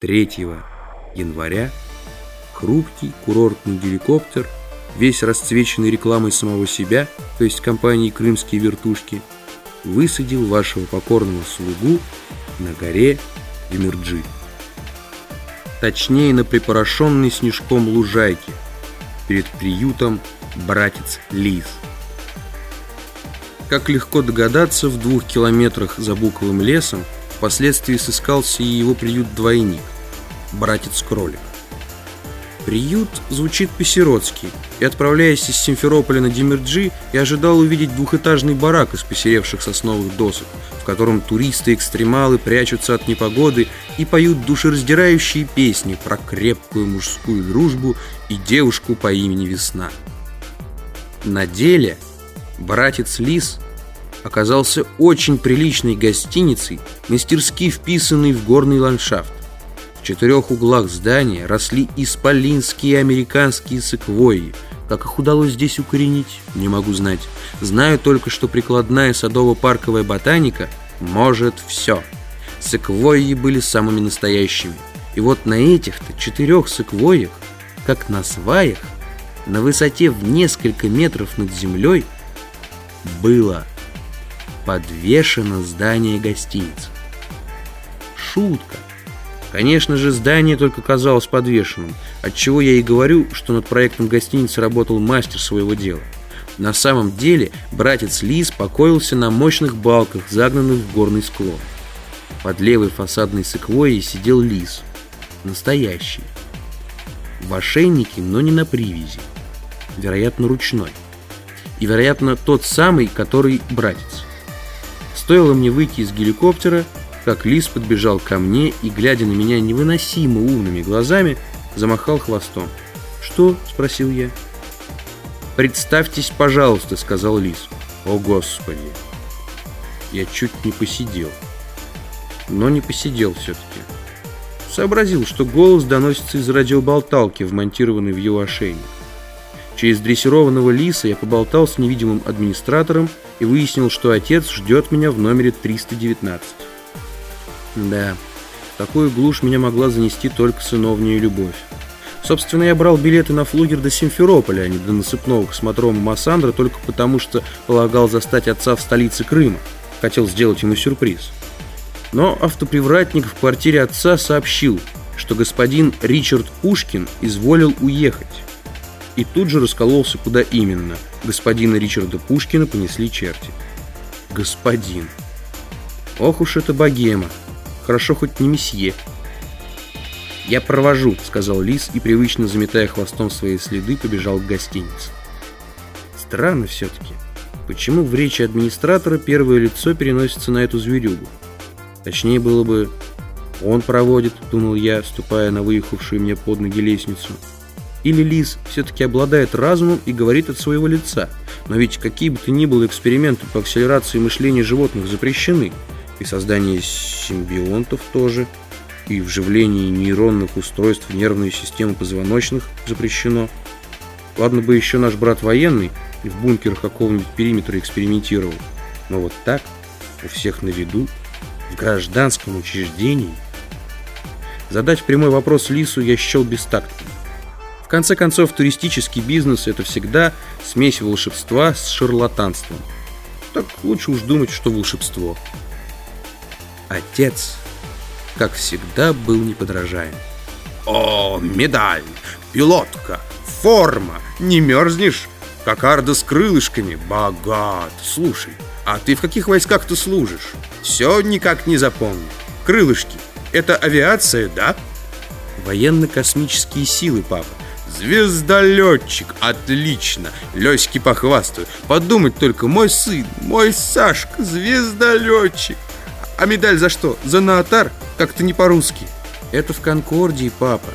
3 января хрупкий курортный геликоптер, весь расцвеченный рекламой самого себя, то есть компании «Крымские вертушки», высадил вашего покорного слугу на горе Демирджи. Точнее, на припорошенной снежком лужайке перед приютом «Братец Лис». Как легко догадаться, в двух километрах за буковым лесом впоследствии сыскался и его приют-двойник – братец-кролик. Приют звучит по-сиротски, и, отправляясь из Симферополя на Демирджи, я ожидал увидеть двухэтажный барак из посеревших сосновых досок, в котором туристы-экстремалы прячутся от непогоды и поют душераздирающие песни про крепкую мужскую дружбу и девушку по имени Весна. На деле братец Лис оказался очень приличной гостиницей, мастерски вписанной в горный ландшафт. В четырех углах здания росли исполинские американские секвойи. Как их удалось здесь укоренить, не могу знать. Знаю только, что прикладная садово-парковая ботаника может все. Секвойи были самыми настоящими. И вот на этих-то четырех секвойях, как на сваях, на высоте в несколько метров над землей, было подвешено здание гостиницы. Шутка. Конечно же, здание только казалось подвешенным, отчего я и говорю, что над проектом гостиницы работал мастер своего дела. На самом деле, братец Лис покоился на мощных балках, загнанных в горный склон. Под левой фасадной секвойей сидел лис. Настоящий. В ошейнике, но не на привязи. Вероятно, ручной. И, вероятно, тот самый, который братец. Стоило мне выйти из геликоптера, как лис подбежал ко мне и, глядя на меня невыносимо умными глазами, замахал хвостом. «Что?» – спросил я. «Представьтесь, пожалуйста», – сказал лис. «О, Господи!» Я чуть не посидел. Но не посидел все-таки. Сообразил, что голос доносится из радиоболталки, вмонтированной в его ошейник. Через дрессированного лиса я поболтал с невидимым администратором и выяснил, что отец ждет меня в номере 319. Да, такую глушь меня могла занести только сыновняя любовь. Собственно, я брал билеты на флугер до Симферополя, а не до насыпного космодрома Массандра, только потому что полагал застать отца в столице Крыма. Хотел сделать ему сюрприз. Но автопривратник в квартире отца сообщил, что господин Ричард Пушкин изволил уехать и тут же раскололся, куда именно. Господина Ричарда Пушкина понесли черти. Господин. Ох уж это богема. Хорошо хоть не месье. «Я провожу», — сказал Лис и, привычно заметая хвостом свои следы, побежал к гостинице. Странно все-таки. Почему в речи администратора первое лицо переносится на эту зверюгу? Точнее было бы «он проводит», — думал я, ступая на выехавшую мне под ноги лестницу. Или Лис все-таки обладает разумом и говорит от своего лица. Но ведь какие бы то ни было эксперименты по акселерации мышления животных запрещены. И создание симбионтов тоже. И вживление нейронных устройств в нервную систему позвоночных запрещено. Ладно бы еще наш брат военный и в бункерах какого-нибудь периметра экспериментировал. Но вот так, у всех на виду, в гражданском учреждении. Задать прямой вопрос Лису я счел бестактным. Конце концов, туристический бизнес – это всегда смесь волшебства с шарлатанством. Так лучше уж думать, что волшебство. Отец, как всегда, был неподражаем. «О, медаль, пилотка, форма, не мерзнешь? Кокарда с крылышками, богат. Слушай, а ты в каких войсках ты служишь? Все никак не запомню. Крылышки – это авиация, да?» «Военно-космические силы, папа. Звездолетчик, отлично, Лёське похвастаю Подумать только, мой сын, мой Сашка, звездолетчик А медаль за что? За наотар? Как-то не по-русски Это в Конкордии, папа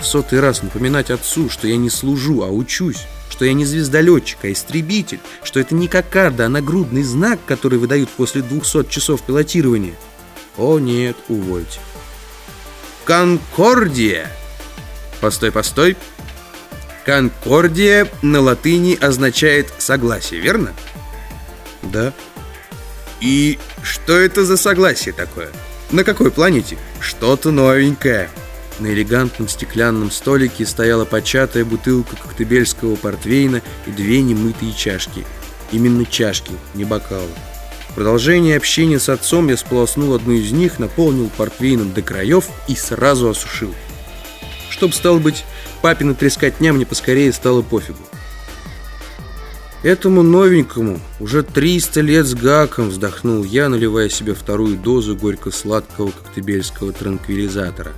В сотый раз напоминать отцу, что я не служу, а учусь что я не звездолетчик, а истребитель, что это не кокарда, а нагрудный знак, который выдают после 200 часов пилотирования. О нет, увольте. Конкордия! Постой, постой. Конкордия на латыни означает согласие, верно? Да. И что это за согласие такое? На какой планете? Что-то новенькое. На элегантном стеклянном столике стояла початая бутылка коктебельского портвейна и две немытые чашки. Именно чашки, не бокалы. В продолжение общения с отцом я сполоснул одну из них, наполнил портвейном до краев и сразу осушил. Чтоб, стало быть, папина трескотня мне поскорее стало пофигу. Этому новенькому уже 300 лет с гаком вздохнул я, наливая себе вторую дозу горько-сладкого коктебельского транквилизатора.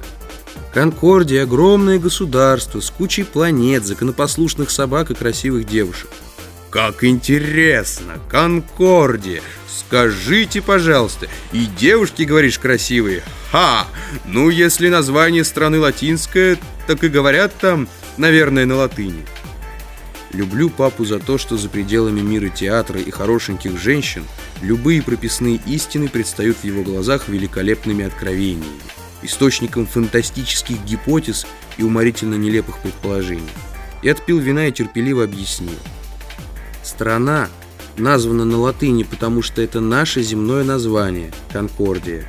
Конкордия – огромное государство с кучей планет, законопослушных собак и красивых девушек. Как интересно, Конкордия! Скажите, пожалуйста, и девушки, говоришь, красивые? Ха! Ну, если название страны латинское, так и говорят там, наверное, на латыни. Люблю папу за то, что за пределами мира театра и хорошеньких женщин любые прописные истины предстают в его глазах великолепными откровениями, источником фантастических гипотез и уморительно нелепых предположений. Я отпил вина и терпеливо объяснил. Страна названа на латыни, потому что это наше земное название – Конкордия.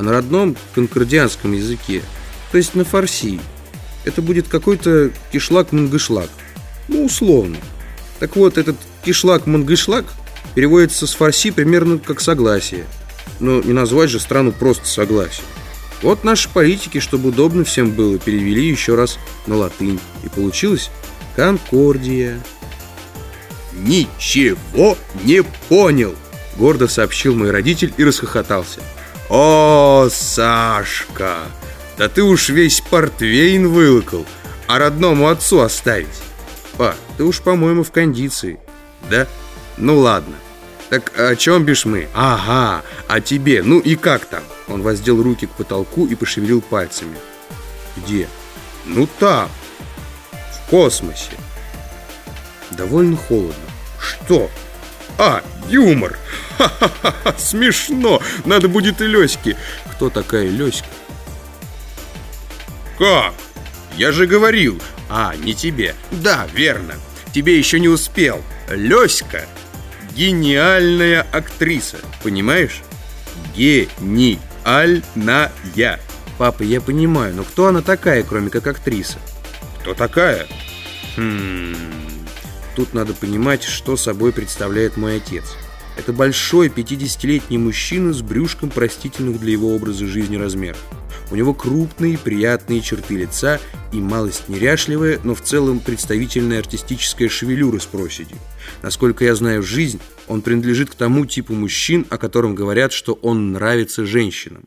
А на родном конкордианском языке, то есть на фарси, это будет какой-то кишлак-мангышлак – ну, условно. Так вот, этот кишлак-мангышлак переводится с фарси примерно как согласие. Но не назвать же страну просто согласие. Вот наши политики, чтобы удобно всем было, перевели еще раз на латынь. И получилось «Конкордия». «Ничего не понял!» Гордо сообщил мой родитель и расхохотался. «О, Сашка! Да ты уж весь портвейн вылокал, а родному отцу оставить!» Па, ты уж, по-моему, в кондиции. Да? Ну ладно. Так о чем бишь мы? Ага, о тебе. Ну и как там? Он воздел руки к потолку и пошевелил пальцами. Где? Ну там. В космосе. Довольно холодно. Что? А, юмор. Ха-ха-ха, смешно. Надо будет и Лёське. Кто такая Лёська? Как? Я же говорил, а, не тебе. Да, верно. Тебе еще не успел. Лёська – гениальная актриса, понимаешь? Гениальная. Папа, я понимаю, но кто она такая, кроме как актриса? Кто такая? Хм... Тут надо понимать, что собой представляет мой отец. Это большой 50-летний мужчина с брюшком простительных для его образа жизни размеров. У него крупные, приятные черты лица и малость неряшливая, но в целом представительная артистическая шевелюра с проседью. Насколько я знаю жизнь, он принадлежит к тому типу мужчин, о котором говорят, что он нравится женщинам.